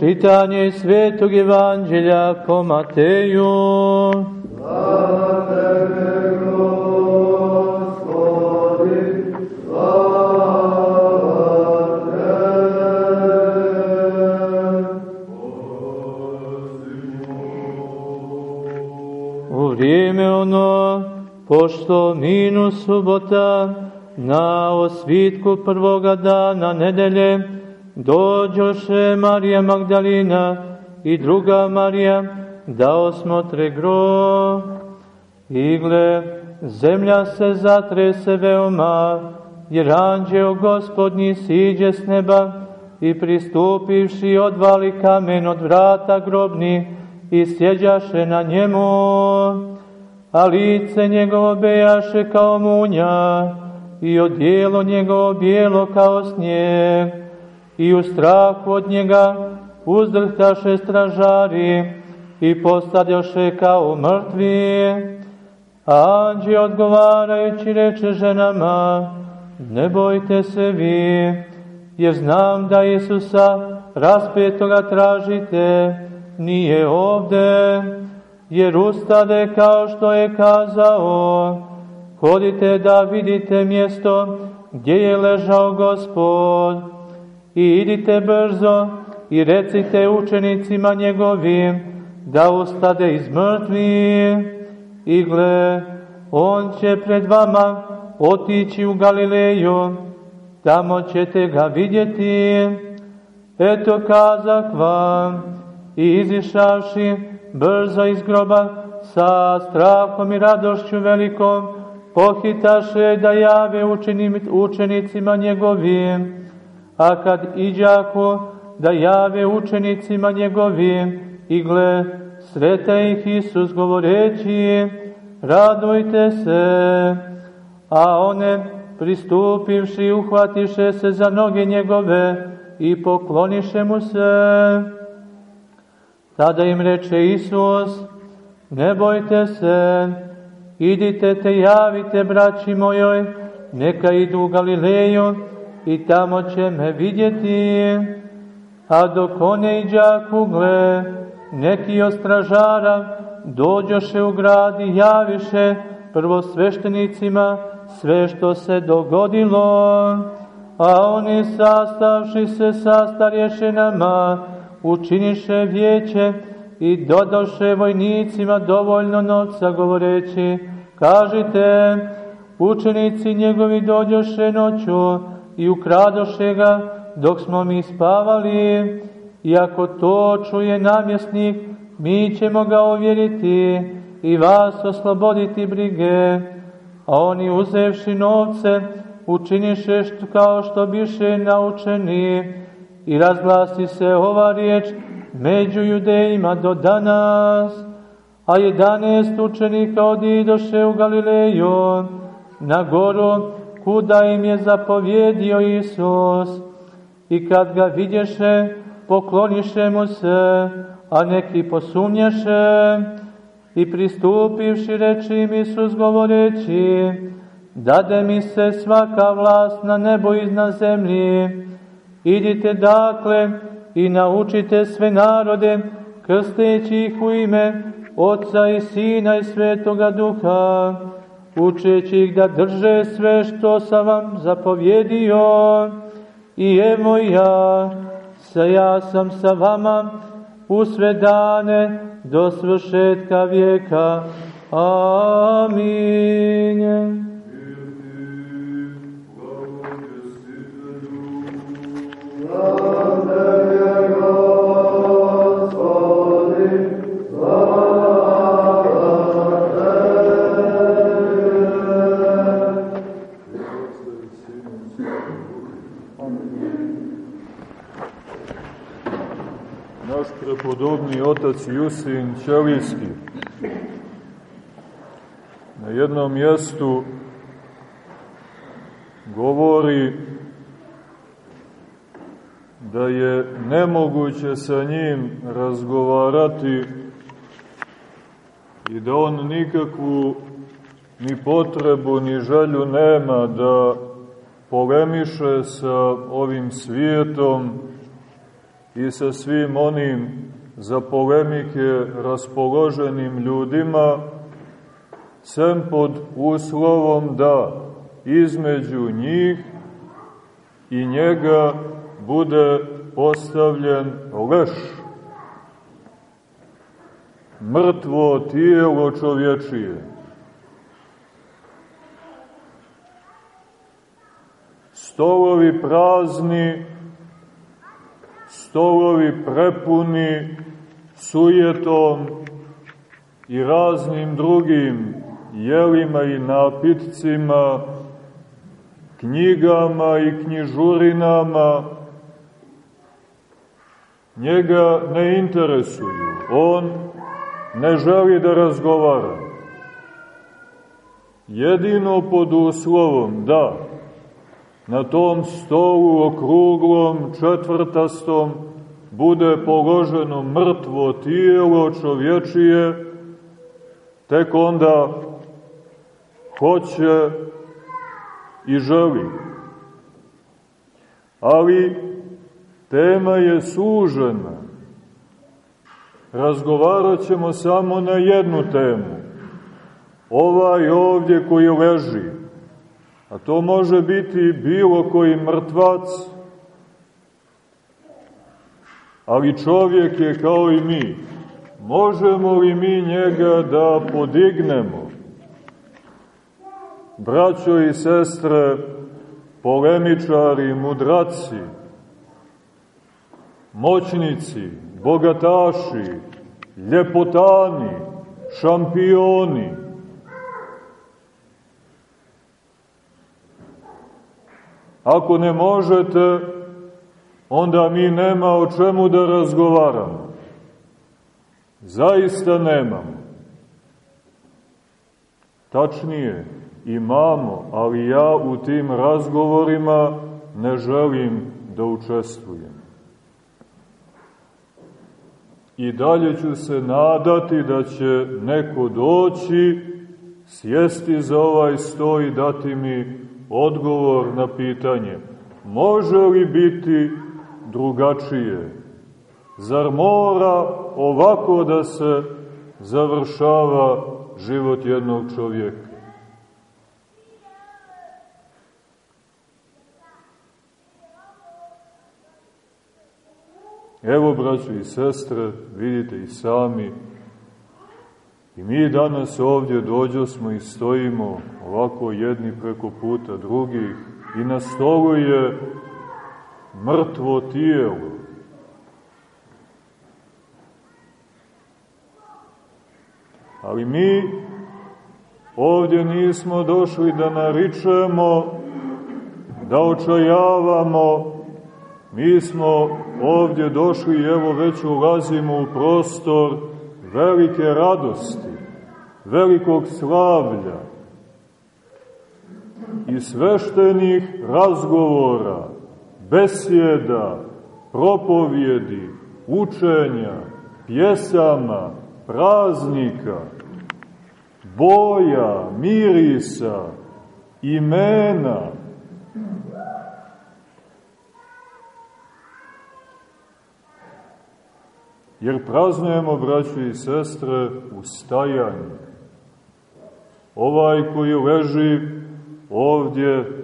Čitanje Svetog Evanđelja po Mateju. Slava Tebe, Gospodi, slava U vrijeme ono, pošto minu subota, na osvitku prvoga dana nedelje, dođoše Marija Magdalina i druga Marija da osmotre grob. I gle, zemlja se zatrese veoma, jer anđeo gospodnji siđe s neba i pristupivši odvali kamen od vrata grobni i sjeđaše na njemu, a lice njegovo bejaše kao munja i odijelo njegovo bijelo kao snijeg i u strahu od njega uzdrhtaše stražari i postavljaše kao mrtvi. Anđe odgovarajući reče ženama, ne bojte se vi, jer znam da Isusa raspetoga tražite, nije ovde, jer ustade kao što je kazao, hodite da vidite mjesto gdje je ležao gospod i idite brzo i recite učenicima njegovim da ustade iz mrtvih. I gle, on će pred vama otići u Galileju, tamo ćete ga vidjeti. Eto kazak vam i izišavši brzo iz groba sa strahom i radošću velikom, pohitaše da jave učenicima njegovim, a kad iđaku da jave učenicima njegovim, i gle, sreta ih Isus govoreći, radujte se, a one pristupivši uhvatiše se za noge njegove i pokloniše mu se. Tada im reče Isus, ne bojte se, idite te javite braći mojoj, neka idu u Galileju i tamo će me vidjeti. A dok one iđaku gle, neki od stražara dođoše u grad i javiše prvo sveštenicima sve što se dogodilo, a oni sastavši se sa starješinama učiniše vijeće i dodoše vojnicima dovoljno novca govoreći, kažite, učenici njegovi dođoše noću i ukradoše ga dok smo mi spavali, i ako to čuje namjesnik, mi ćemo ga ovjeriti i vas osloboditi brige. A oni uzevši novce, učiniše što, kao što biše naučeni i razglasi se ova riječ među judejima do danas. A jedanest učenika odidoše u Galileju, na goru kuda im je zapovjedio Isus. I kad ga vidješe, pokloniše mu se, a neki posumnješe, i pristupivši reči im Isus govoreći, dade mi se svaka vlast na nebo i na zemlji, idite dakle i naučite sve narode, krsteći ih u ime Otca i Sina i Svetoga Duha, učeći ih da drže sve što sam vam zapovjedio, i evo ja, sa ja sam sa vama u sve dane do svršetka vijeka. Amin. naš prepodobni otac Jusin Ćelijski. Na jednom mjestu govori da je nemoguće sa njim razgovarati i da on nikakvu ni potrebu ni želju nema da polemiše sa ovim svijetom i sa svim onim za polemike raspoloženim ljudima, sem pod uslovom da između njih i njega bude postavljen leš, mrtvo tijelo čovječije. Stolovi prazni, stolovi prepuni sujetom i raznim drugim jelima i napitcima, knjigama i knjižurinama, njega ne interesuju. On ne želi da razgovara. Jedino pod uslovom da na tom stolu okruglom, četvrtastom, bude položeno mrtvo tijelo čovječije, tek onda hoće i želi. Ali tema je sužena. Razgovarat ćemo samo na jednu temu. Ovaj ovdje koji leži, a to može biti bilo koji mrtvac, ali čovjek je kao i mi. Možemo li mi njega da podignemo? Braćo i sestre, polemičari, mudraci, moćnici, bogataši, ljepotani, šampioni, Ako ne možete, onda mi nema o čemu da razgovaramo. Zaista nemamo. Tačnije, imamo, ali ja u tim razgovorima ne želim da učestvujem. I dalje ću se nadati da će neko doći, sjesti za ovaj sto i dati mi odgovor na pitanje može li biti drugačije? Zar mora ovako da se završava život jednog čovjeka? Evo, braćo i sestre, vidite i sami, i mi danas ovdje dođo smo i stojimo ovako jedni preko puta drugih i na stolu je mrtvo tijelo. Ali mi ovdje nismo došli da naričemo, da očajavamo, mi smo ovdje došli i evo već ulazimo u prostor velike radosti, velikog slavlja i sveštenih razgovora, besjeda, propovjedi, učenja, pjesama, praznika, boja, mirisa, imena, Jer praznujemo, braći i sestre, ustajanje. Ovaj koji leži ovdje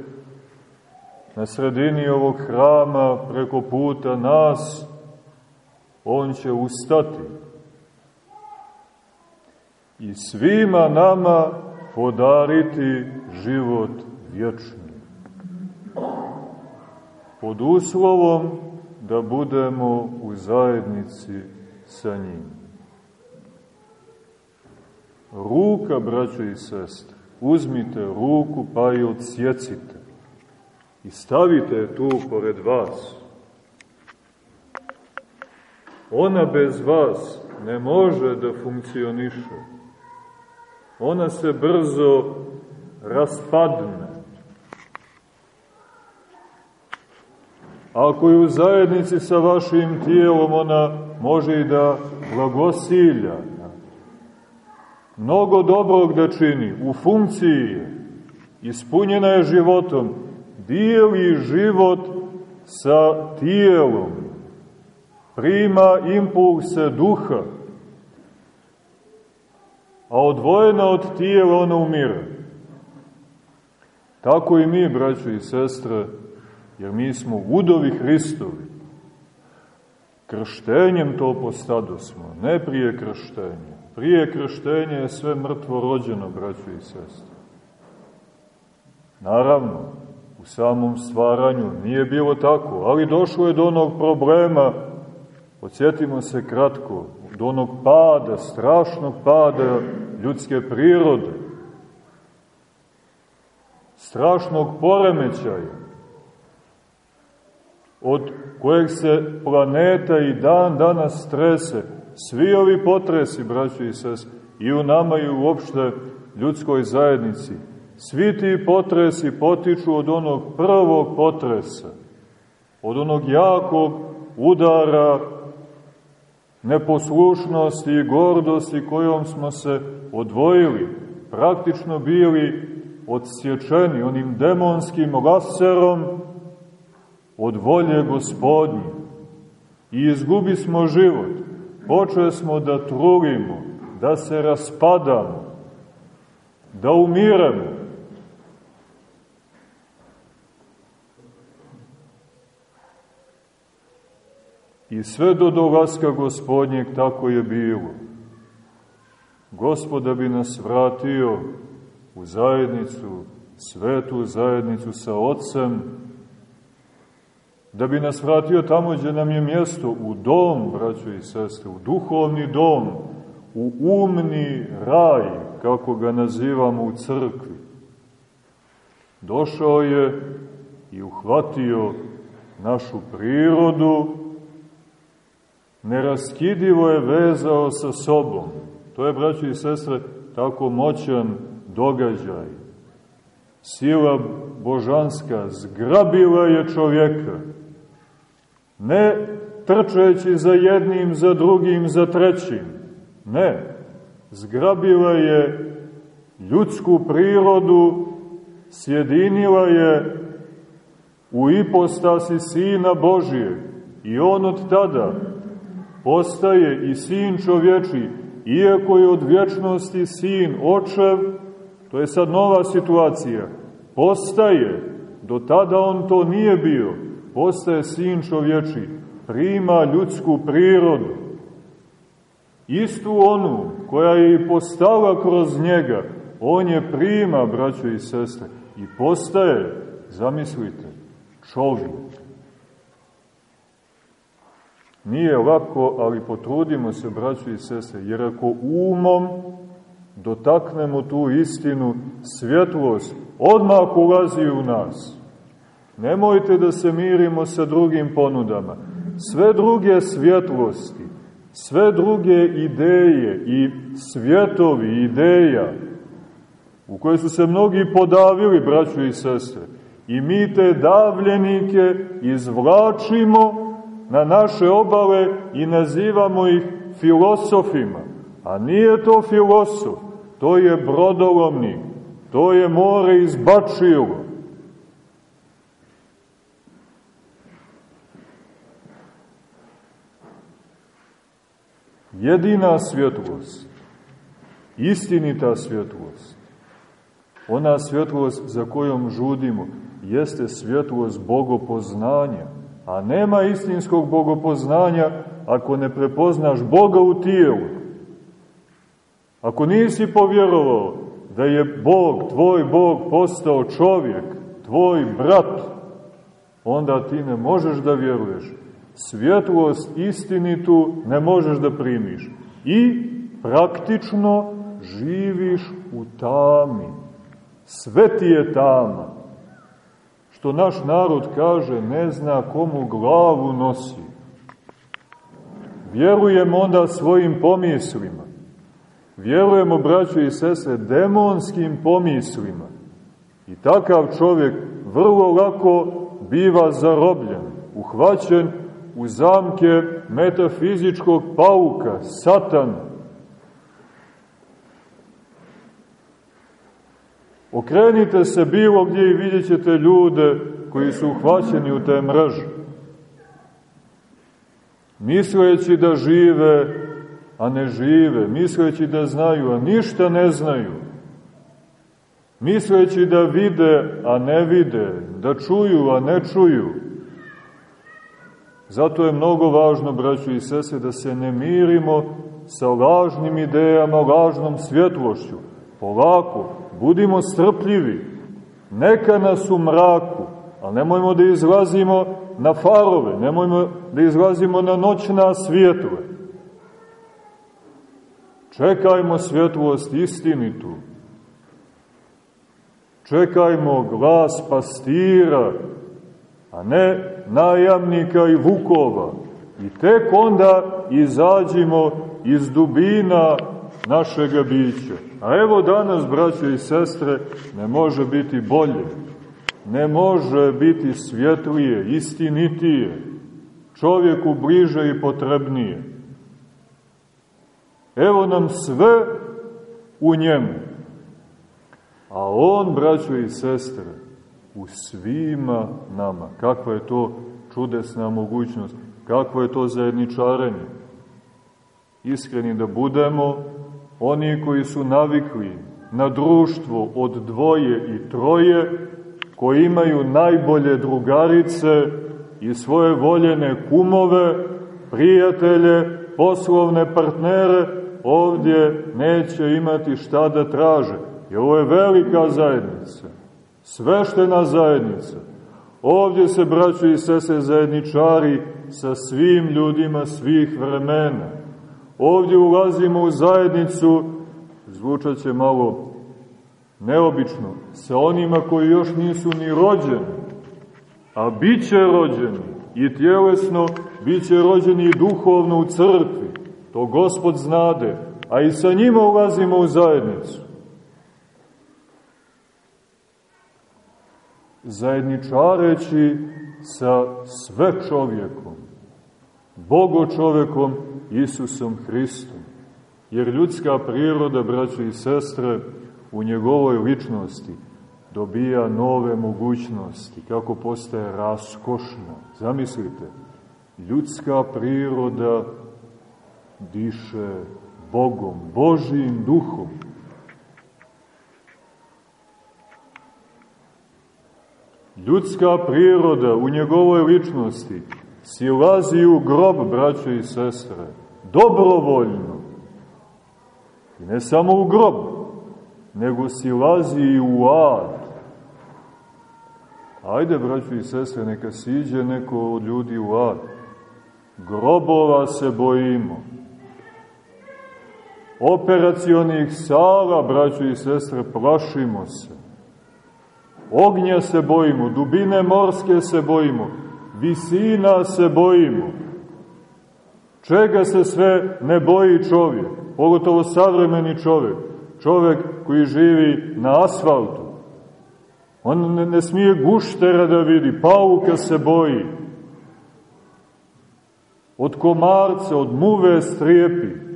na sredini ovog hrama preko puta nas, on će ustati i svima nama podariti život vječni. Pod uslovom da budemo u zajednici sa njim. Ruka, braćo i sestre, uzmite ruku pa je odsjecite i stavite tu pored vas. Ona bez vas ne može da funkcioniše. Ona se brzo raspadne. Ako je u zajednici sa vašim tijelom, ona može i da blagosilja. Mnogo dobrog da čini, u funkciji je, ispunjena je životom, dijeli život sa tijelom. prima impulse duha, a odvojena od tijela ona umire. Tako i mi, braćo i sestre, jer mi smo udovi Hristovi. Krštenjem to postado smo, ne prije krštenja. Prije krštenja je sve mrtvo rođeno, braćo i sestre. Naravno, samom stvaranju nije bilo tako, ali došlo je do onog problema, podsjetimo se kratko, do onog pada, strašnog pada ljudske prirode, strašnog poremećaja, od kojeg se planeta i dan danas strese, svi ovi potresi, braćo i sest, i u nama i uopšte ljudskoj zajednici, svi ti potresi potiču od onog prvog potresa, od onog jakog udara neposlušnosti i gordosti kojom smo se odvojili, praktično bili odsječeni onim demonskim laserom od volje gospodnje i izgubi smo život. Počeli smo da trulimo, da se raspadamo, da umiramo. I sve do dolaska gospodnjeg tako je bilo. Gospoda bi nas vratio u zajednicu, svetu zajednicu sa Otcem, da bi nas vratio tamo gdje nam je mjesto, u dom, braćo i sestre, u duhovni dom, u umni raj, kako ga nazivamo u crkvi. Došao je i uhvatio našu prirodu, neraskidivo je vezao sa sobom. To je, braćo i sestre, tako moćan događaj. Sila božanska zgrabila je čovjeka, ne trčeći za jednim, za drugim, za trećim. Ne, zgrabila je ljudsku prirodu, sjedinila je u ipostasi Sina Božije i on od tada postaje i Sin čovječi, iako je od vječnosti Sin očev, to je sad nova situacija, postaje, do tada on to nije bio, postaje sin čovječi, prima ljudsku prirodu, istu onu koja je i postala kroz njega, on je prima, braćo i sestre, i postaje, zamislite, čovjek. Nije lako, ali potrudimo se, braćo i sestre, jer ako umom dotaknemo tu istinu, svjetlost odmah ulazi u nas. Nemojte da se mirimo sa drugim ponudama. Sve druge svjetlosti, sve druge ideje i svjetovi ideja u koje su se mnogi podavili, braćo i sestre, i mi te davljenike izvlačimo na naše obale i nazivamo ih filosofima. A nije to filosof, to je brodolomnik, to je more izbačilo. Jedina svjetlost, istinita svjetlost, ona svjetlost za kojom žudimo, jeste svjetlost bogopoznanja. A nema istinskog bogopoznanja ako ne prepoznaš Boga u tijelu. Ako nisi povjerovao da je Bog, tvoj Bog, postao čovjek, tvoj brat, onda ti ne možeš da vjeruješ svjetlost istinitu ne možeš da primiš. I praktično živiš u tami. Sve ti je tama. Što naš narod kaže, ne zna komu glavu nosi. Vjerujemo onda svojim pomislima. Vjerujemo, braćo i sese, demonskim pomislima. I takav čovjek vrlo lako biva zarobljen, uhvaćen u zamke metafizičkog pauka, satana. Okrenite se bilo gdje i vidjet ćete ljude koji su uhvaćeni u te mreže. misleći da žive, a ne žive, misleći da znaju, a ništa ne znaju, misleći da vide, a ne vide, da čuju, a ne čuju. Zato je mnogo važno, braćo i sese, da se ne mirimo sa lažnim idejama, lažnom svjetlošću. Polako, budimo strpljivi, neka nas u mraku, ali nemojmo da izlazimo na farove, nemojmo da izlazimo na noćna svjetle. Čekajmo svjetlost istinitu. Čekajmo glas pastira, a ne najamnika i vukova. I tek onda izađimo iz dubina našega bića. A evo danas, braće i sestre, ne može biti bolje. Ne može biti svjetlije, istinitije, čovjeku bliže i potrebnije. Evo nam sve u njemu. A on, braćo i sestre, u svima nama. Kakva je to čudesna mogućnost, kakvo je to zajedničarenje. Iskreni da budemo oni koji su navikli na društvo od dvoje i troje, koji imaju najbolje drugarice i svoje voljene kumove, prijatelje, poslovne partnere, ovdje neće imati šta da traže. I ovo je velika zajednica, sveštena zajednica. Ovdje se, braćo i sese, zajedničari sa svim ljudima svih vremena. Ovdje ulazimo u zajednicu, zvučat će malo neobično, sa onima koji još nisu ni rođeni, a bit će rođeni i tjelesno, bit će rođeni i duhovno u crkvi. To Gospod znade, a i sa njima ulazimo u zajednicu. Zajedničareći sa sve čovjekom, Bogo čovekom Isusom Hristom. Jer ljudska priroda, braćo i sestre, u njegovoj ličnosti dobija nove mogućnosti, kako postaje raskošna. Zamislite, ljudska priroda diše Bogom, Božijim duhom. Ljudska priroda u njegovoj ličnosti silazi u grob, braćo i sestre, dobrovoljno. I ne samo u grob, nego silazi i u ad. Ajde, braćo i sestre, neka siđe neko od ljudi u ad. Grobova se bojimo. Operacionih sala, braćo i sestre, plašimo se. Ognja se bojimo, dubine morske se bojimo, visina se bojimo. Čega se sve ne boji čovjek, pogotovo savremeni čovjek, čovjek koji živi na asfaltu. On ne, ne smije guštera da vidi, pauka se boji. Od komarca, od muve strijepi.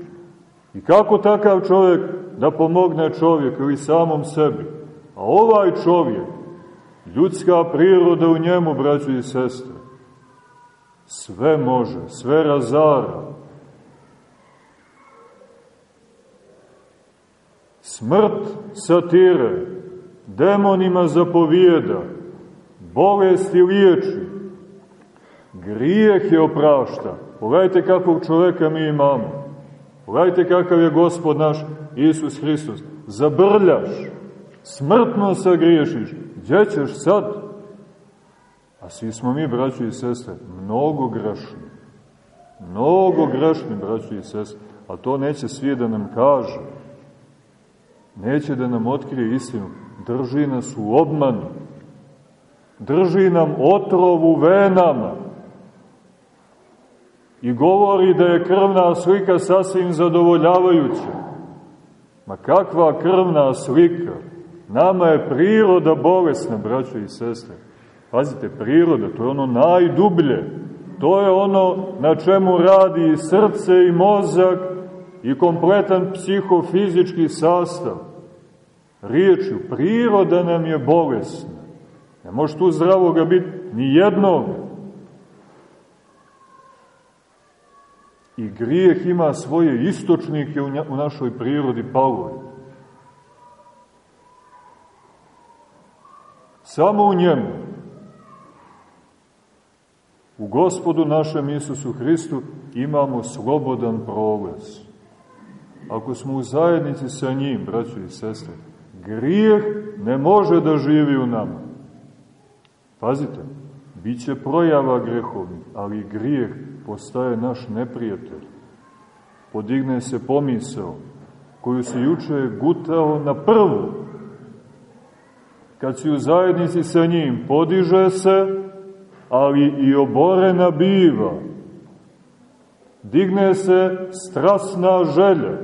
I kako takav čovjek da pomogne čovjeku ili samom sebi? A ovaj čovjek, ljudska priroda u njemu, braćo i sestre, sve može, sve razara. Smrt satire, demonima zapovijeda, bolesti liječi, grijeh je oprašta. Pogledajte kakvog čoveka mi imamo. Pogledajte kakav je gospod naš Isus Hristos. Zabrljaš, smrtno sagriješiš. Gdje ćeš sad? Svi smo mi, braći i sestre, mnogo grešni. Mnogo grešni, braći i sestre. A to neće svi da nam kaže. Neće da nam otkrije istinu. Drži nas u obmanu. Drži nam otrov u venama. I govori da je krvna slika sasvim zadovoljavajuća. Ma kakva krvna slika? Nama je priroda bolesna, braćo i sestre. Pazite, priroda, to je ono najdublje. To je ono na čemu radi i srce i mozak i kompletan psihofizički sastav. Riječju, priroda nam je bolesna. Ne može tu zdravoga biti ni jednog. I grijeh ima svoje istočnike u našoj prirodi paloj. Samo u njemu, u gospodu našem Isusu Hristu, imamo slobodan prolaz. Ako smo u zajednici sa njim, braćo i sestre, grijeh ne može da živi u nama. Pazite, bit će projava grehovnih, ali grijeh postaje naš neprijatelj. Podigne se pomisao koju se juče gutao na prvu. Kad si u zajednici sa njim, podiže se, ali i oborena biva. Digne se strasna želja.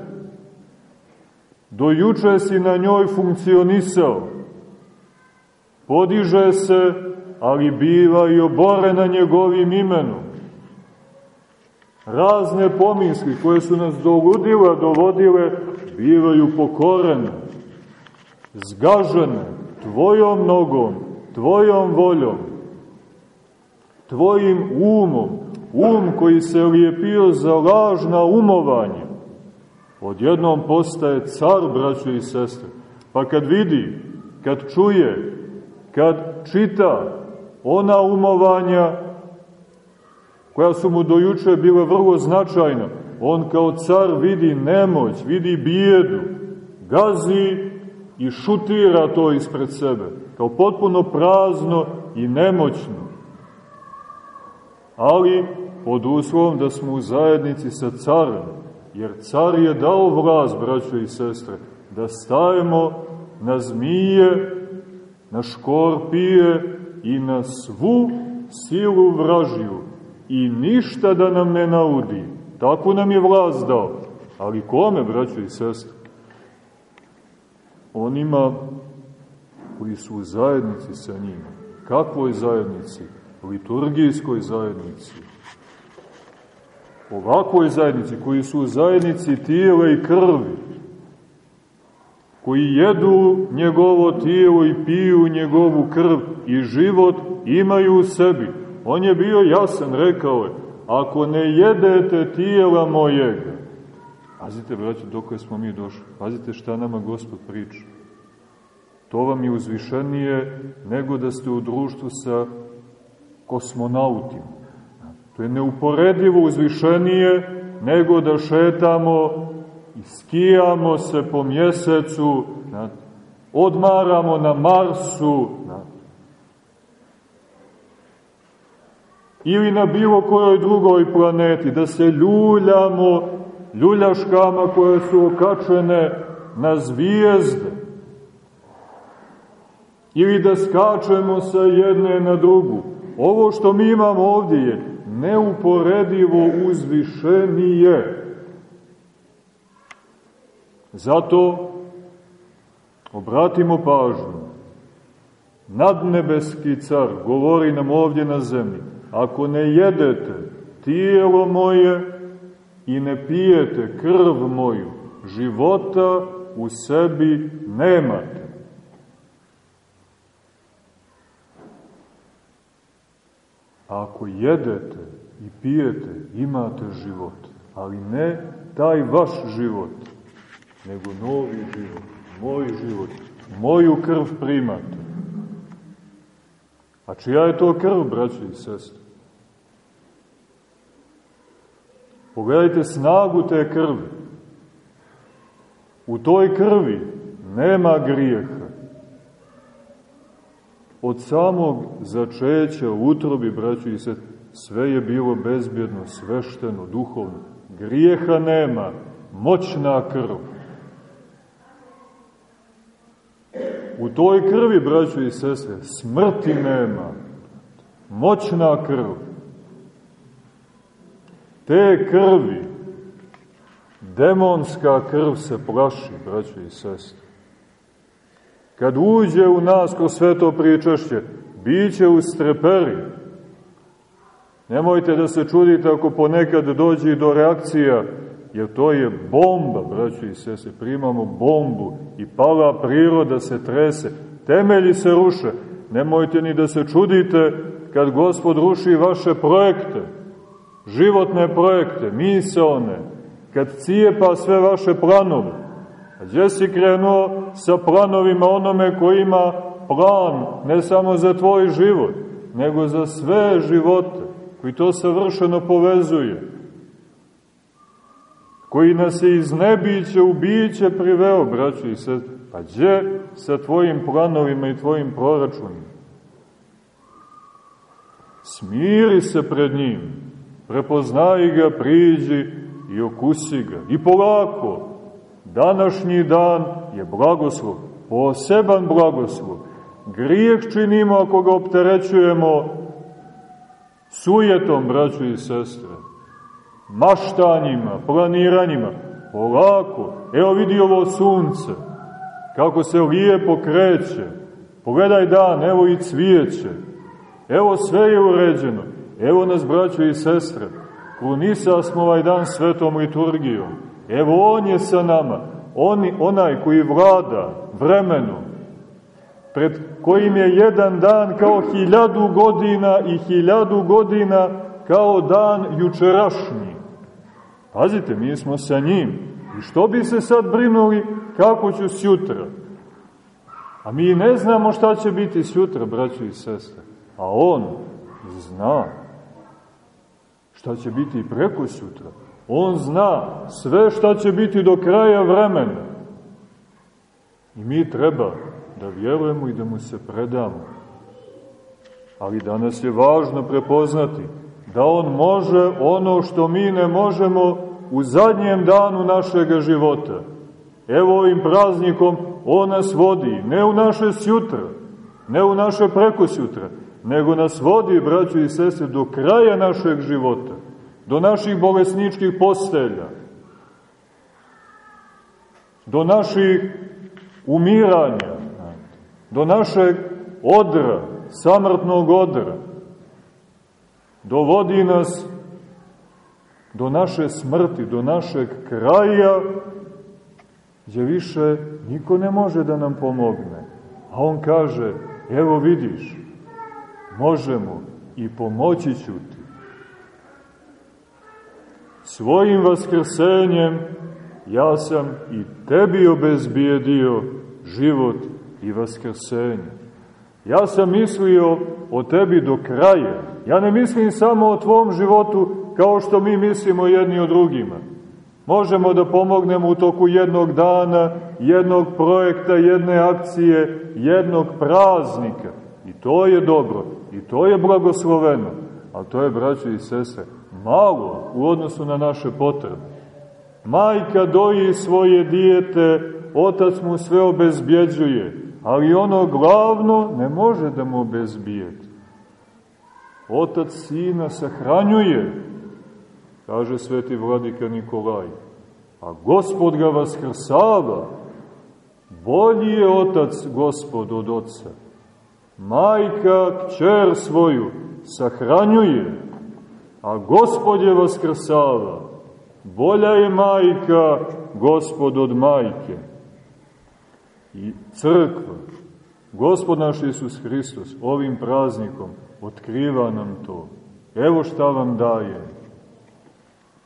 Do juče si na njoj funkcionisao. Podiže se, ali biva i oborena njegovim imenom. Razne pomisli koje su nas do ludila dovodile, bivaju pokorene, zgažene, tvojom nogom, tvojom voljom, tvojim umom, um koji se lijepio za lažna umovanja, odjednom postaje car, braćo i sestre. Pa kad vidi, kad čuje, kad čita ona umovanja koja su mu dojuče bile vrlo značajna, on kao car vidi nemoć, vidi bijedu, gazi i šutira to ispred sebe, kao potpuno prazno i nemoćno. Ali pod uslovom da smo u zajednici sa carem, jer car je dao vlast, braćo i sestre, da stajemo na zmije, na škorpije i na svu silu vražiju i ništa da nam ne naudi. Tako nam je vlast dao. Ali kome, braćo i sestre? Onima koji su u zajednici sa njim. Kakvoj zajednici? Liturgijskoj zajednici. Ovakvoj zajednici, koji su u zajednici tijela i krvi, koji jedu njegovo tijelo i piju njegovu krv i život imaju u sebi. On je bio jasan, rekao je, ako ne jedete tijela mojega, pazite, braći, dok smo mi došli, pazite šta nama Gospod priča. To vam je uzvišenije nego da ste u društvu sa kosmonautima. To je neuporedivo uzvišenije nego da šetamo i skijamo se po mjesecu, odmaramo na Marsu, ili na bilo kojoj drugoj planeti, da se ljuljamo ljuljaškama koje su okačene na zvijezde, ili da skačemo sa jedne na drugu. Ovo što mi imamo ovdje je neuporedivo uzvišenije. Zato obratimo pažnju. Nadnebeski car govori nam ovdje na zemlji ako ne jedete tijelo moje i ne pijete krv moju, života u sebi nemate. Ako jedete i pijete, imate život, ali ne taj vaš život, nego novi život, moj život, moju krv primate. A čija je to krv, braći i sestri? Pogledajte snagu te krvi. U toj krvi nema grijeha. Od samog začeća u utrobi, braći i sestri, sve je bilo bezbjedno, svešteno, duhovno. Grijeha nema, moćna krv. U toj krvi, braćo i sestre, smrti nema. Moćna krv. Te krvi, demonska krv se plaši, braćo i sestre. Kad uđe u nas kroz sveto pričašće, biće u streperi. Nemojte da se čudite ako ponekad dođe do reakcija jer to je bomba, braćo i sese, primamo bombu i pala priroda se trese, temelji se ruše, nemojte ni da se čudite kad Gospod ruši vaše projekte, životne projekte, misalne, kad cijepa sve vaše planove. Gdje si krenuo sa planovima onome koji ima plan ne samo za tvoj život, nego za sve živote, koji to savršeno povezuje, koji nas je iz nebića u biće priveo, braćo i sest, pa gdje sa tvojim planovima i tvojim proračunima? Smiri se pred njim, prepoznaj ga, priđi i okusi ga. I polako, današnji dan je blagoslov, poseban blagoslov. Grijeh činimo ako ga opterećujemo sujetom, braćo i sestre, maštanjima, planiranjima, polako. Evo vidi ovo sunce, kako se lijepo kreće. Pogledaj dan, evo i cvijeće. Evo sve je uređeno. Evo nas, braćo i sestre, krunisa smo ovaj dan svetom liturgijom. Evo On je sa nama, on, onaj koji vlada vremenom, pred kojim je jedan dan kao hiljadu godina i hiljadu godina kao dan jučerašnji. Pazite, mi smo sa njim. I što bi se sad brinuli kako ću sjutra? A mi ne znamo šta će biti sjutra, braćo i sestre. A on zna šta će biti preko sutra. On zna sve šta će biti do kraja vremena. I mi treba da vjerujemo i da mu se predamo. Ali danas je važno prepoznati da on može ono što mi ne možemo u zadnjem danu našeg života. Evo ovim praznikom on nas vodi, ne u naše sjutra, ne u naše prekosjutra, nego nas vodi, braćo i sestre, do kraja našeg života, do naših bolesničkih postelja, do naših umiranja, do našeg odra, samrtnog odra, dovodi nas do naše smrti, do našeg kraja, gdje više niko ne može da nam pomogne. A on kaže, evo vidiš, možemo i pomoći ću ti. Svojim vaskrsenjem ja sam i tebi obezbijedio život i vaskrsenje. Ja sam mislio o tebi do kraja. Ja ne mislim samo o tvom životu kao što mi mislimo jedni o drugima. Možemo da pomognemo u toku jednog dana, jednog projekta, jedne akcije, jednog praznika. I to je dobro, i to je blagosloveno. Ali to je, braćo i sese, malo u odnosu na naše potrebe. Majka doji svoje dijete, otac mu sve obezbjeđuje, ali ono glavno ne može da mu obezbijeti. Otac sina sahranjuje, kaže sveti vladika Nikolaj, a gospod ga vaskrsava. Bolji je otac gospod od oca. Majka kćer svoju sahranjuje, a gospod je vaskrsava. Bolja je majka gospod od majke. I crkva, gospod naš Isus Hristos, ovim praznikom otkriva nam to. Evo šta vam daje.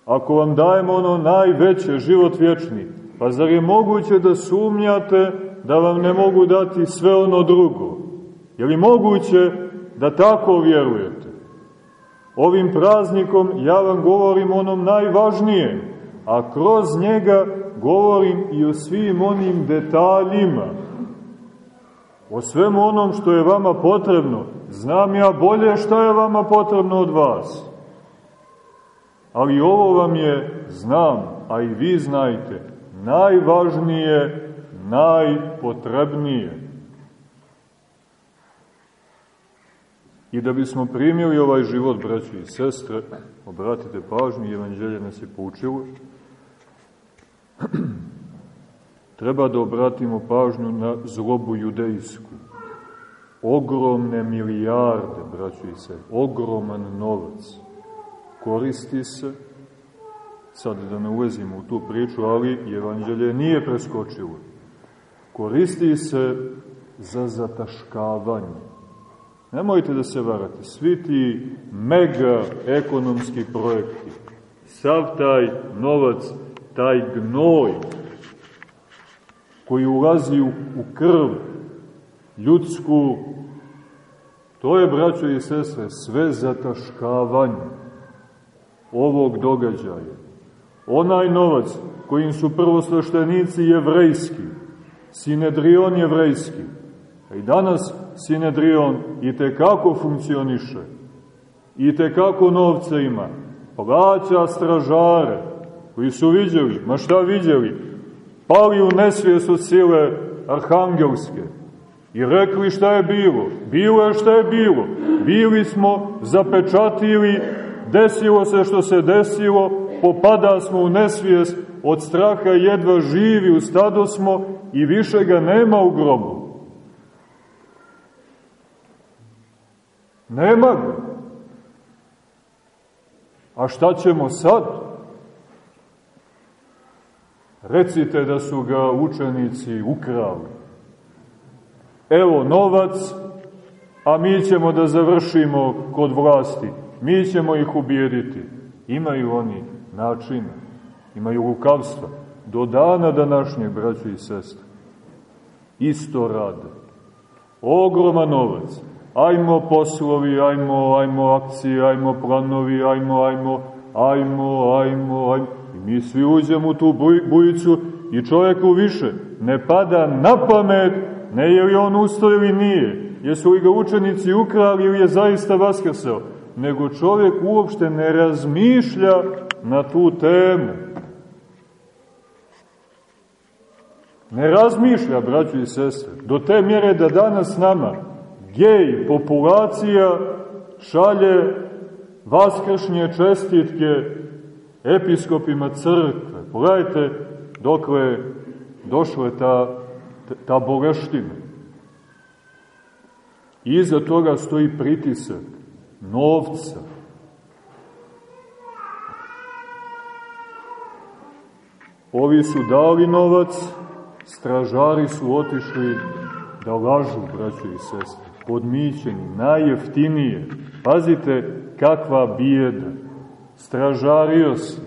Ako vam dajemo ono najveće, život vječni, pa zar je moguće da sumnjate da vam ne mogu dati sve ono drugo? Je li moguće da tako vjerujete? Ovim praznikom ja vam govorim onom najvažnijem, a kroz njega govorim i o svim onim detaljima, o svemu onom što je vama potrebno. Znam ja bolje šta je vama potrebno od vas. Ali ovo vam je, znam, a i vi znajte, najvažnije, najpotrebnije. I da bismo primili ovaj život, braći i sestre, obratite pažnju, evanđelje nas je poučilo, treba da obratimo pažnju na zlobu judejsku. Ogromne milijarde, braći i sestre, ogroman novac koristi se, sad da ne ulazimo u tu priču, ali evanđelje nije preskočilo. Koristi se za zataškavanje. Nemojte da se varate. Svi ti mega ekonomski projekti, sav taj novac, taj gnoj koji ulazi u, krv ljudsku, to je, braćo i sestre, sve zataškavanje ovog događaja. Onaj novac kojim su prvosveštenici jevrejski, Sinedrion jevrejski, i danas Sinedrion i te kako funkcioniše, i te kako novca ima, plaća stražare, koji su viđeli, ma šta viđeli, pali u nesvijes od sile arhangelske i rekli šta je bilo. Bilo je šta je bilo. Bili smo, zapečatili, desilo se što se desilo, popada smo u nesvijes, od straha jedva živi, u stado smo i više ga nema u grobu. Nema ga. A šta ćemo sad? Recite da su ga učenici ukrali. Evo novac, a mi ćemo da završimo kod vlasti. Mi ćemo ih ubijediti. Imaju oni načina, imaju lukavstva. Do dana današnjeg, braćo i sestre, isto rade. Ogroman novac. Ajmo poslovi, ajmo, ajmo akcije, ajmo planovi, ajmo, ajmo, ajmo, ajmo, ajmo. I mi svi uđemo u tu bujicu i čovjeku više ne pada na pamet, ne je li on ustao ili nije, jesu li ga učenici ukrali ili je zaista vaskrsao, nego čovjek uopšte ne razmišlja na tu temu. Ne razmišlja, braćo i sestre, do te mjere da danas nama gej populacija šalje vaskršnje čestitke episkopima crkve. Pogledajte dokle došla ta, ta boleština. Iza toga stoji pritisak novca. Ovi su dali novac, stražari su otišli da lažu, braćo i sestre, podmićeni, najjeftinije. Pazite kakva bijeda stražario si,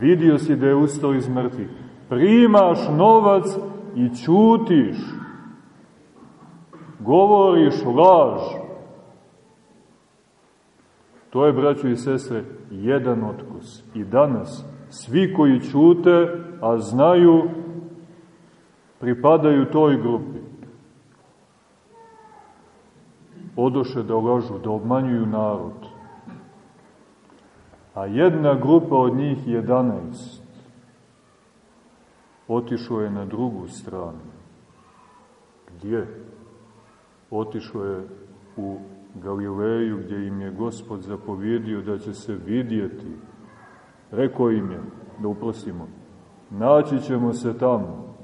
vidio si da je ustao iz mrtvih, primaš novac i ćutiš, govoriš laž. To je, braćo i sestre, jedan otkus. I danas svi koji ćute, a znaju, pripadaju toj grupi. Odoše da lažu, da obmanjuju narod a jedna grupa od njih 11 otišlo je na drugu stranu. Gdje? Otišlo je u Galileju gdje im je Gospod zapovjedio da će se vidjeti. Rekao im je, da uprosimo, naći ćemo se tamo.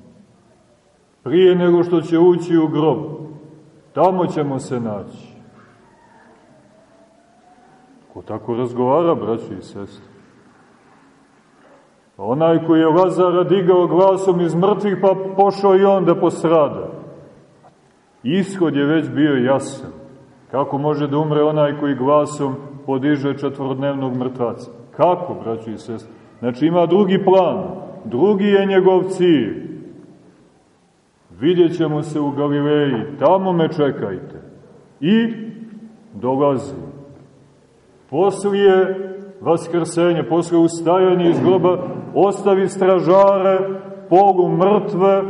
Prije nego što će ući u grob, tamo ćemo se naći. Ko tako razgovara, braći i sestri? Onaj koji je Lazara digao glasom iz mrtvih, pa pošao i on da postrada. Ishod je već bio jasan. Kako može da umre onaj koji glasom podiže četvorodnevnog mrtvaca? Kako, braći i sestri? Znači ima drugi plan, drugi je njegov cilj. Vidjet ćemo se u Galileji, tamo me čekajte. I dolazi poslije vaskrsenja, poslije ustajanja iz groba, ostavi stražare, polu mrtve,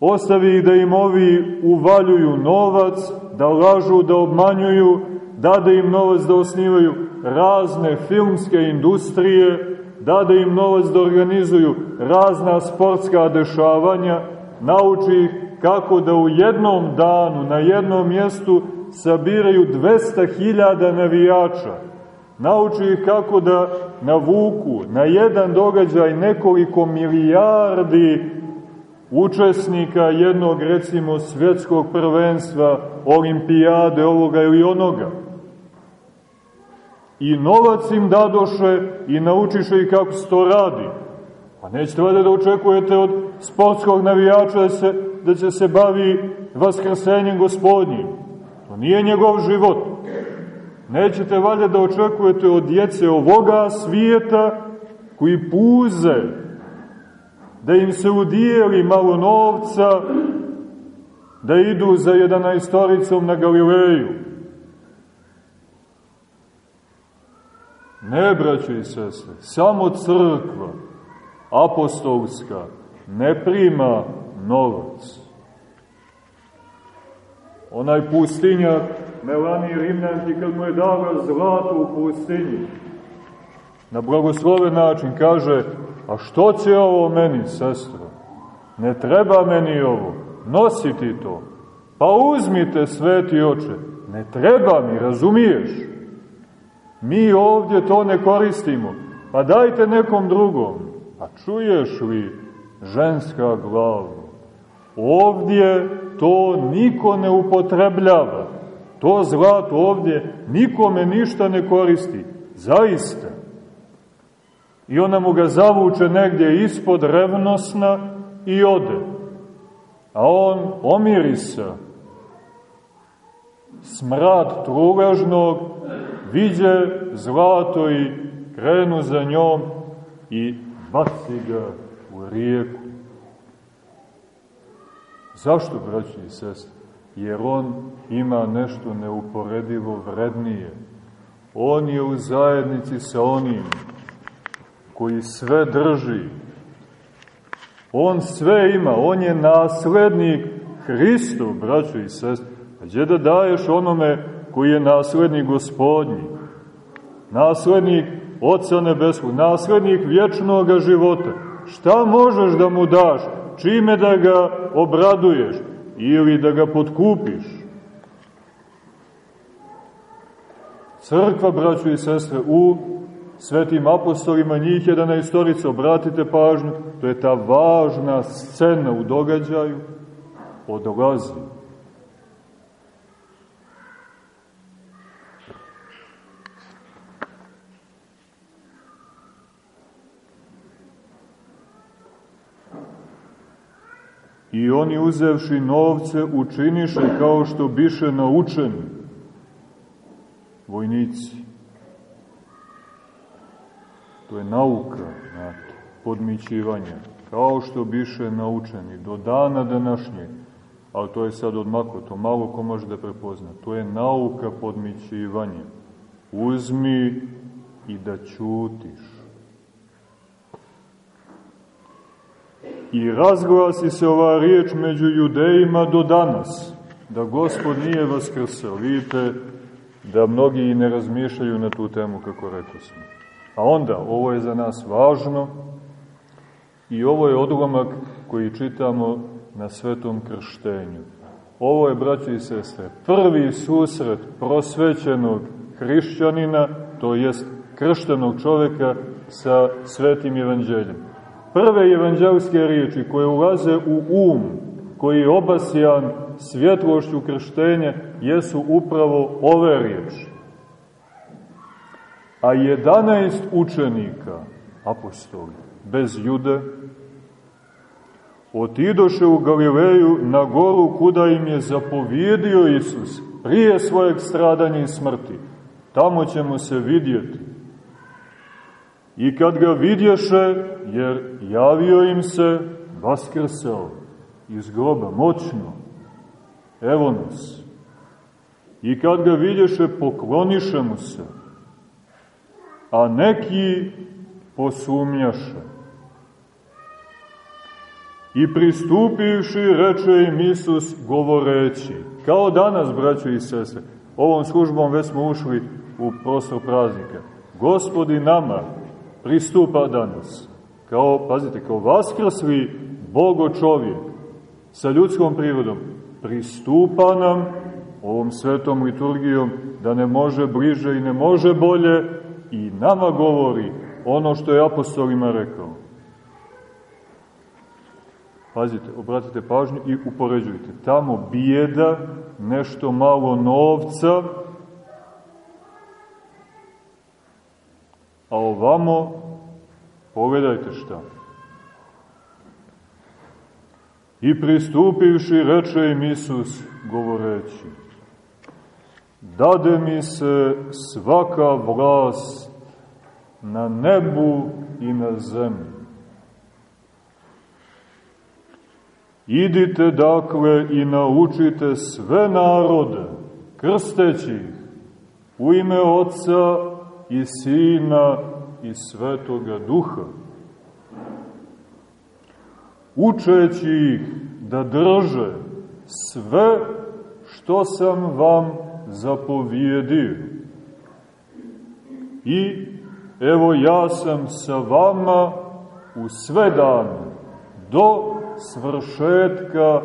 ostavi ih da im ovi uvaljuju novac, da lažu, da obmanjuju, dade im novac da osnivaju razne filmske industrije, dade im novac da organizuju razna sportska dešavanja, nauči ih kako da u jednom danu, na jednom mjestu sabiraju 200.000 navijača. Nauči ih kako da navuku na jedan događaj nekoliko milijardi učesnika jednog, recimo, svjetskog prvenstva, olimpijade, ovoga ili onoga. I novac im dadoše i naučiše ih kako se to radi. Pa nećete vada da očekujete od sportskog navijača da, se, da će se bavi vaskrsenjem gospodnjim. nije njegov život. Nećete valjda da očekujete od djece ovoga svijeta koji puze, da im se udijeli malo novca, da idu za jedanaistoricom na Galileju. Ne, braćo i sestre, samo crkva, apostolska, ne prima novac. Onaj pustinjak, Melani Rimljanki, kad mu je dala zlato u pustinji, na blagosloven način kaže, a što će ovo meni, sestro? Ne treba meni ovo, nositi to. Pa uzmite, sveti oče, ne treba mi, razumiješ? Mi ovdje to ne koristimo, pa dajte nekom drugom. A čuješ li ženska glava? Ovdje to niko ne upotrebljava. To zlato ovdje nikome ništa ne koristi. Zaista. I ona mu ga zavuče negdje ispod revnosna i ode. A on omirisa. Smrad truležnog viđe zlato i krenu za njom i baci ga u rijeku. Zašto, braći i sestri? Jer on ima nešto neuporedivo vrednije. On je u zajednici sa onim koji sve drži. On sve ima, on je naslednik Hristu, braćo i sestri. A gdje da daješ onome koji je naslednik gospodnji? Naslednik Otca Nebeskog, naslednik vječnog života. Šta možeš da mu daš? Čime da ga obraduješ? Ili da ga potkupiš? Crkva, braćo i sestre, u svetim apostolima, njih na istorica, obratite pažnju, to je ta važna scena u događaju, odlazi. I oni uzevši novce učiniše kao što biše naučeni vojnici. To je nauka, znate, podmićivanja, kao što biše naučeni do dana današnjeg, ali to je sad odmako, to malo ko može da prepozna, to je nauka podmićivanja. Uzmi i da ćutiš. I razglasi se ova riječ među judejima do danas, da gospod nije vaskrsao. Vidite da mnogi i ne razmišljaju na tu temu, kako rekao smo. A onda, ovo je za nas važno i ovo je odlomak koji čitamo na svetom krštenju. Ovo je, braći i sestre, prvi susret prosvećenog hrišćanina, to jest krštenog čoveka sa svetim evanđeljem. Prve evanđelske riječi koje ulaze u um, koji je obasjan svjetlošću krštenja, jesu upravo ove riječi a 11 učenika, apostoli, bez jude, otidoše u Galileju na goru kuda im je zapovjedio Isus prije svojeg stradanja i smrti. Tamo ćemo se vidjeti. I kad ga vidješe, jer javio im se, vaskrsao iz groba, moćno, evo nas. I kad ga vidješe, pokloniše mu se, a neki posumnjaše. I pristupivši, reče im Isus govoreći, kao danas, braćo i sestre, ovom službom već smo ušli u prostor praznika. Gospodi nama pristupa danas, kao, pazite, kao vaskrsli Bogo čovjek sa ljudskom prirodom, pristupa nam ovom svetom liturgijom da ne može bliže i ne može bolje, i nama govori ono što je apostolima rekao. Pazite, obratite pažnju i upoređujte. Tamo bijeda, nešto malo novca, a ovamo, pogledajte šta. I pristupivši, reče im Isus, govoreći, dade mi se svaka vlast na nebu i na zemlji. Idite dakle i naučite sve narode, krsteći ih, u ime Otca i Sina i Svetoga Duha, učeći ih da drže sve što sam vam zapovjedio. I evo ja sam sa vama u sve dane, do svršetka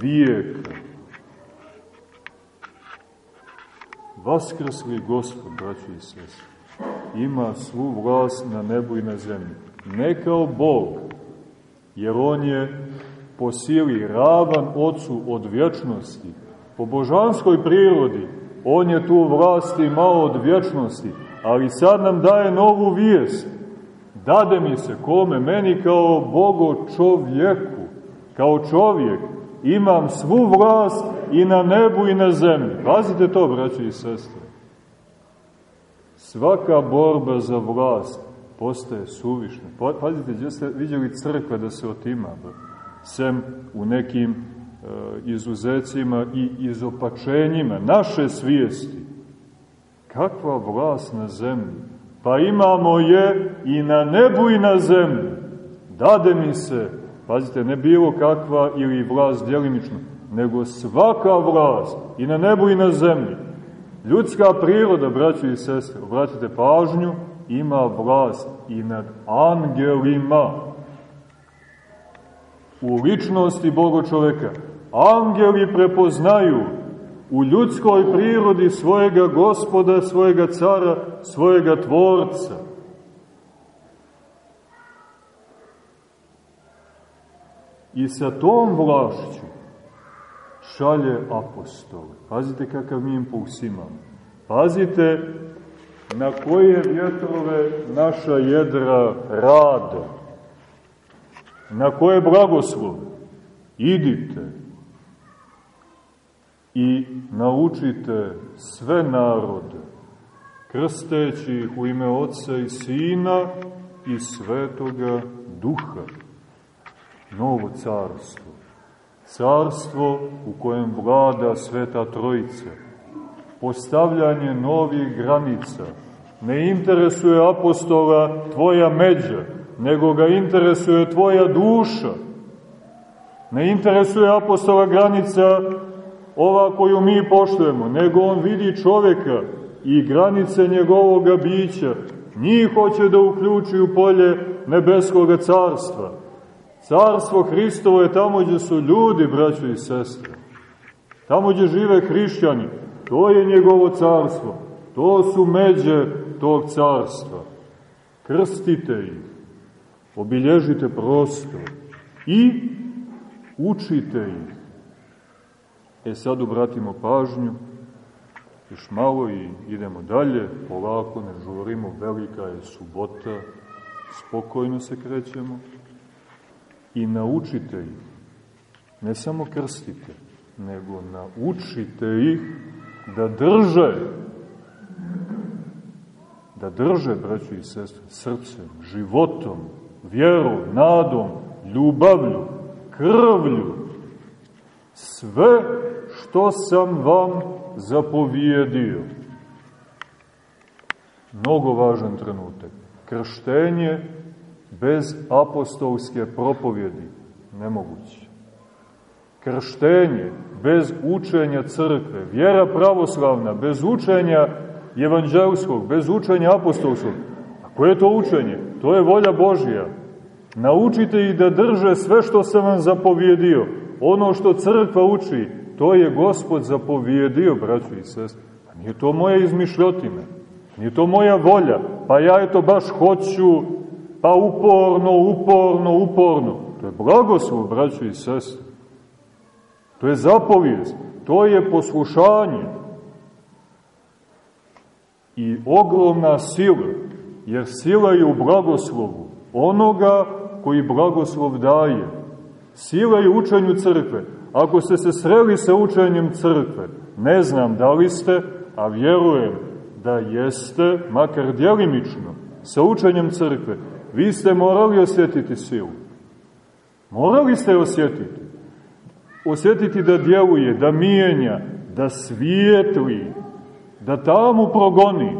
vijeka. Vaskrsli Gospod, braći i sestri, ima svu vlast na nebu i na zemlji. Ne kao Bog, jer On je po sili ravan Otcu od vječnosti. Po božanskoj prirodi On je tu vlast imao od vječnosti, ali sad nam daje novu vijest. Dade mi se kome, meni kao Bogo čovjeku, kao čovjek, imam svu vlast i na nebu i na zemlji. Pazite to, braći i sestre. Svaka borba za vlast postaje suvišna. Pazite, gdje ste vidjeli crkve da se otima, sem u nekim e, izuzecima i izopačenjima naše svijesti. Kakva vlast na zemlji? Pa imamo je i na nebu i na zemlji. Dade mi se, pazite, ne bilo kakva ili vlast djelimično, nego svaka vlast i na nebu i na zemlji. Ljudska priroda, braći i sestre, obratite pažnju, ima vlast i nad angelima u ličnosti Boga čoveka. Angeli prepoznaju u ljudskoj prirodi svojega gospoda, svojega cara, svojega tvorca. I sa tom vlašću šalje apostole. Pazite kakav mi impuls imamo. Pazite na koje vjetrove naša jedra rade. Na koje blagoslove. Idite i naučite sve narode, krsteći ih u ime Otca i Sina i Svetoga Duha. Novo carstvo carstvo u kojem vlada Sveta Trojica, postavljanje novih granica, ne interesuje apostola tvoja međa, nego ga interesuje tvoja duša. Ne interesuje apostola granica ova koju mi poštujemo, nego on vidi čoveka i granice njegovoga bića. Njih hoće da uključi u polje nebeskoga carstva Carstvo Hristovo je tamo gdje su ljudi, braćo i sestre. Tamo gdje žive hrišćani. To je njegovo carstvo. To su međe tog carstva. Krstite ih. Obilježite prostor. I učite ih. E sad obratimo pažnju. Još malo i idemo dalje. Polako ne žurimo. Velika je subota. Spokojno se krećemo i naučite ih. Ne samo krstite, nego naučite ih da drže, da drže, braćo i sestre, srcem, životom, vjerom, nadom, ljubavlju, krvlju, sve što sam vam zapovijedio. Mnogo važan trenutak. Krštenje bez apostolske propovjedi nemoguće. Krštenje bez učenja crkve, vjera pravoslavna bez učenja evanđelskog, bez učenja apostolskog. A koje je to učenje? To je volja Božija. Naučite ih da drže sve što sam vam zapovjedio. Ono što crkva uči, to je Gospod zapovjedio, braćo i sest. A nije to moja izmišljotina. Nije to moja volja. Pa ja je to baš hoću, pa uporno, uporno, uporno. To je blagoslov, braćo i sestre. To je zapovijest, to je poslušanje. I ogromna sila, jer sila je u blagoslovu onoga koji blagoslov daje. Sila je učenju crkve. Ako ste se sreli sa učenjem crkve, ne znam da li ste, a vjerujem da jeste, makar djelimično, sa učenjem crkve, vi ste morali osjetiti silu. Morali ste osjetiti. Osjetiti da djeluje, da mijenja, da svijetli, da tamo progoni,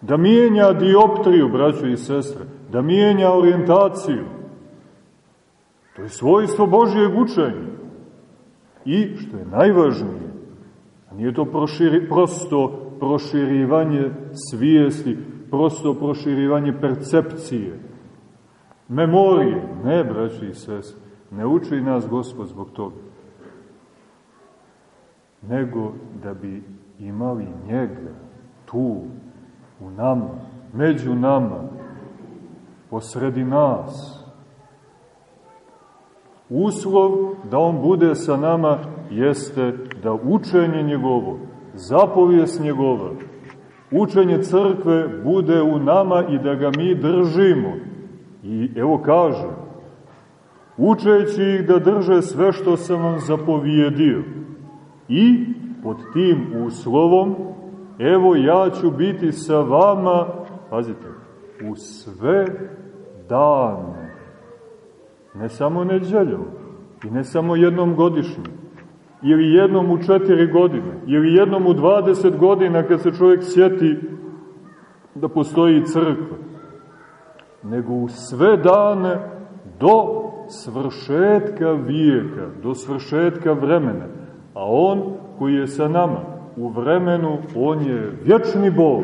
da mijenja dioptriju, braćo i sestre, da mijenja orijentaciju. To je svojstvo Božijeg učenja. I, što je najvažnije, nije to proširi, prosto proširivanje svijesti, prosto proširivanje percepcije, memorije. Ne, braći i sestre, ne uči nas Gospod zbog toga. Nego da bi imali njega tu, u nama, među nama, posredi nas. Uslov da on bude sa nama jeste da učenje njegovo, zapovijest njegova, učenje crkve bude u nama i da ga mi držimo. I evo kaže, učeći ih da drže sve što sam vam zapovijedio. I pod tim uslovom, evo ja ću biti sa vama, pazite, u sve dane. Ne samo neđeljom i ne samo jednom godišnjem, ili jednom u četiri godine, ili jednom u dvadeset godina kad se čovjek sjeti da postoji crkva, nego u sve dane do svršetka vijeka, do svršetka vremena. A on koji je sa nama u vremenu, on je vječni Bog.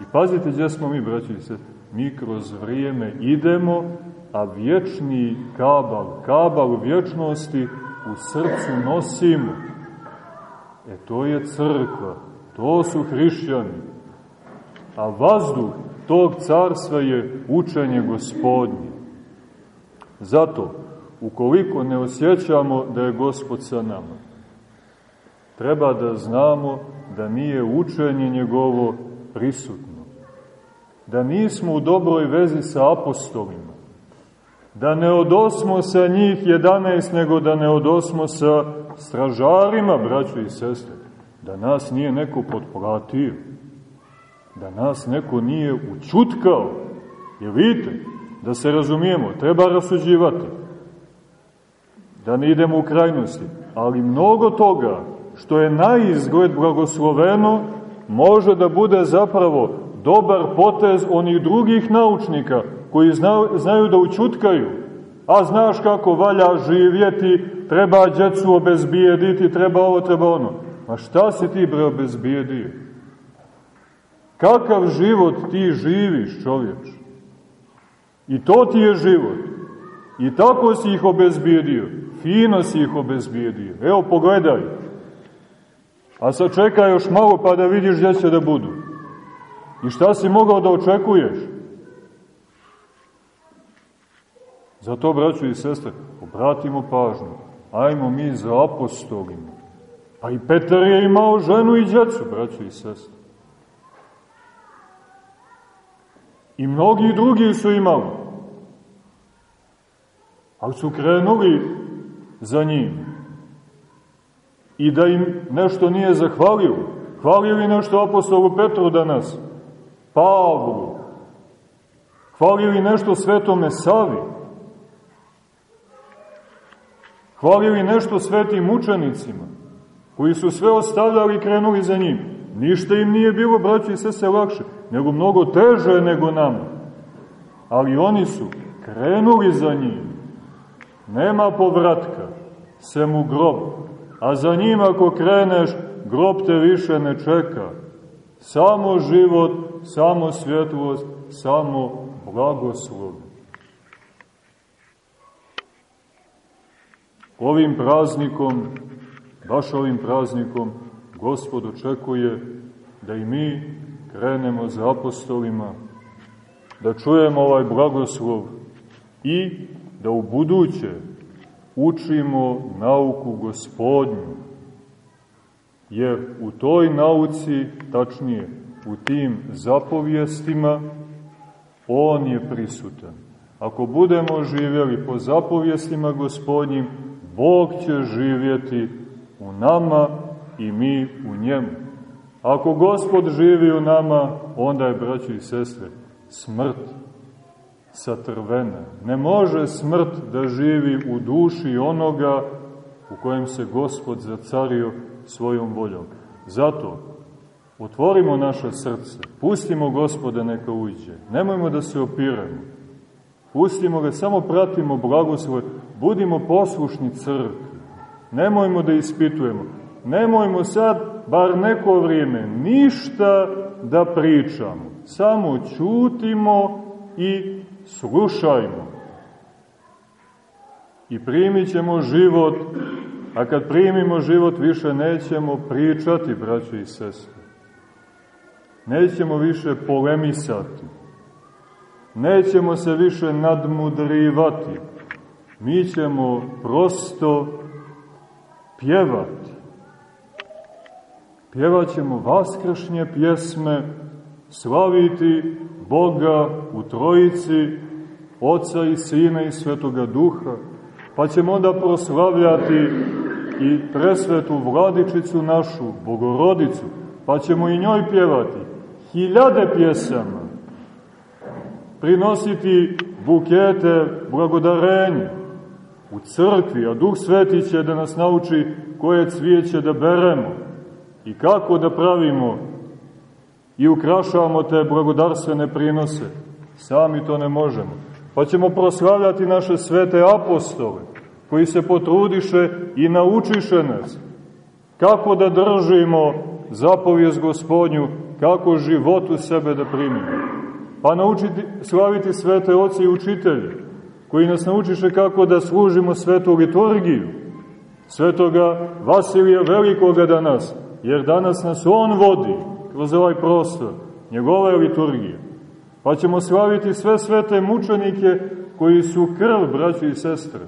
I pazite gdje smo mi, braći se, mi kroz vrijeme idemo, a vječni kabal, kabal vječnosti u srcu nosimo. E to je crkva, to su hrišćani. A vazduh tog carstva je učenje gospodnje. Zato, ukoliko ne osjećamo da je gospod sa nama, treba da znamo da nije učenje njegovo prisutno. Da nismo u dobroj vezi sa apostolima da ne odosmo sa njih 11, nego da ne odosmo sa stražarima, braćo i sestre, da nas nije neko potplatio, da nas neko nije učutkao, jer vidite, da se razumijemo, treba rasuđivati, da ne idemo u krajnosti, ali mnogo toga što je na izgled blagosloveno, može da bude zapravo dobar potez onih drugih naučnika koji znaju, znaju da učutkaju, a znaš kako valja živjeti, treba djecu obezbijediti, treba ovo, treba ono. A šta si ti bre obezbijedio? Kakav život ti živiš, čovječ? I to ti je život. I tako si ih obezbijedio. Fino si ih obezbijedio. Evo, pogledaj. A sad čekaj još malo pa da vidiš gdje će da budu. I šta si mogao da očekuješ? Zato, braćo i sestre, obratimo pažnju. Ajmo mi za apostolima. Pa i Petar je imao ženu i djecu, braćo i sestre. I mnogi drugi su imali. Ali su krenuli za njim. I da im nešto nije zahvalio. Hvalio li nešto apostolu Petru danas? Pavlu. Hvalio li nešto svetome Savi? Hvalili nešto svetim učenicima, koji su sve ostavljali i krenuli za njim. Ništa im nije bilo, braći i sese, lakše, nego mnogo teže nego nama. Ali oni su krenuli za njim. Nema povratka, sem u grob. A za njim ako kreneš, grob te više ne čeka. Samo život, samo svjetlost, samo blagoslov. Ovim praznikom, baš ovim praznikom, Gospod očekuje da i mi krenemo za apostolima, da čujemo ovaj blagoslov i da u buduće učimo nauku gospodnju. Jer u toj nauci, tačnije, u tim zapovjestima, On je prisutan. Ako budemo živjeli po zapovjestima gospodnjim, Bog će živjeti u nama i mi u njemu. Ako Gospod živi u nama, onda je, braći i sestre, smrt satrvena. Ne može smrt da živi u duši onoga u kojem se Gospod zacario svojom voljom. Zato, otvorimo naše srce, pustimo Gospoda neka uđe, nemojmo da se opiramo, pustimo ga, samo pratimo blagoslov, budimo poslušni crkvi, nemojmo da ispitujemo, nemojmo sad, bar neko vrijeme, ništa da pričamo, samo čutimo i slušajmo. I primit ćemo život, a kad primimo život više nećemo pričati, braćo i sestre. Nećemo više polemisati. Nećemo se više nadmudrivati. Mi ćemo prosto pjevati. Pjevat ćemo vaskršnje pjesme, slaviti Boga u Trojici, Oca i Sina i Svetoga Duha, pa ćemo onda proslavljati i presvetu vladičicu našu, Bogorodicu, pa ćemo i njoj pjevati hiljade pjesama, prinositi bukete blagodarenja u crkvi, a Duh Sveti će da nas nauči koje cvijeće da beremo i kako da pravimo i ukrašavamo te blagodarstvene prinose. Sami to ne možemo. Pa ćemo proslavljati naše svete apostole, koji se potrudiše i naučiše nas kako da držimo zapovijest gospodnju, kako život u sebe da primimo. Pa naučiti, slaviti svete oce i učitelje, koji nas naučiše kako da služimo svetu liturgiju, svetoga Vasilija Velikoga danas, jer danas nas on vodi, kroz ovaj prostor, njegova je liturgija. Pa ćemo slaviti sve svete mučenike koji su krv, braći i sestre,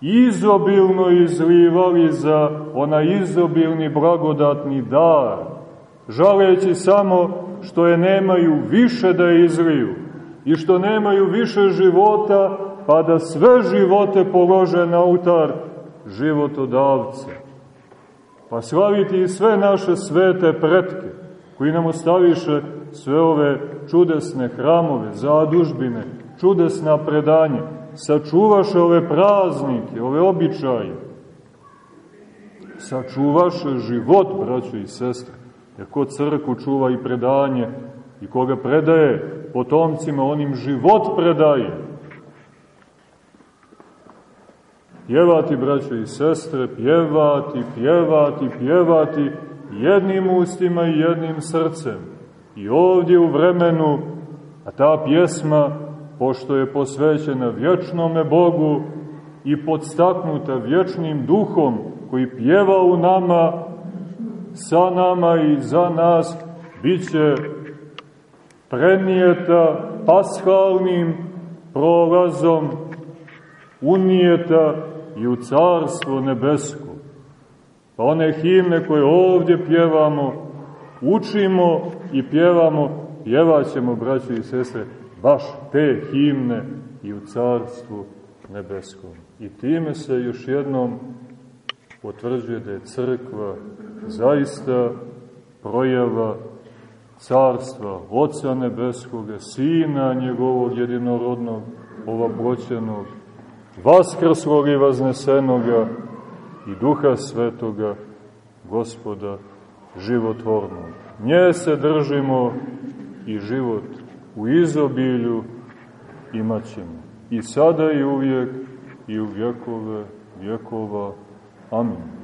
izobilno izlivali za onaj izobilni blagodatni dar, žaleći samo što je nemaju više da izliju i što nemaju više života, pa da sve živote polože na utar životodavca pa slaviti i sve naše svete pretke, koji nam ostaviše sve ove čudesne hramove, zadužbine, čudesna predanja, sačuvaše ove praznike, ove običaje, sačuvaše život, braćo i sestre, jer ko crku čuva i predanje i koga predaje potomcima, onim život predaje, pjevati, braćo i sestre, pjevati, pjevati, pjevati jednim ustima i jednim srcem. I ovdje u vremenu, a ta pjesma, pošto je posvećena vječnome Bogu i podstaknuta vječnim duhom koji pjeva u nama, sa nama i za nas, bit će prenijeta pashalnim prolazom unijeta i u carstvo nebesko. Pa one himne koje ovdje pjevamo, učimo i pjevamo, pjevaćemo, braći i sestre, baš te himne i u carstvu nebeskom. I time se još jednom potvrđuje da je crkva zaista projava carstva Oca Nebeskoga, Sina njegovog jedinorodnog, ovabroćenog, vaskrslog i vaznesenoga i duha svetoga, gospoda životvornog. Nje se držimo i život u izobilju imat ćemo. I sada i uvijek i u vjekove vjekova. Amin.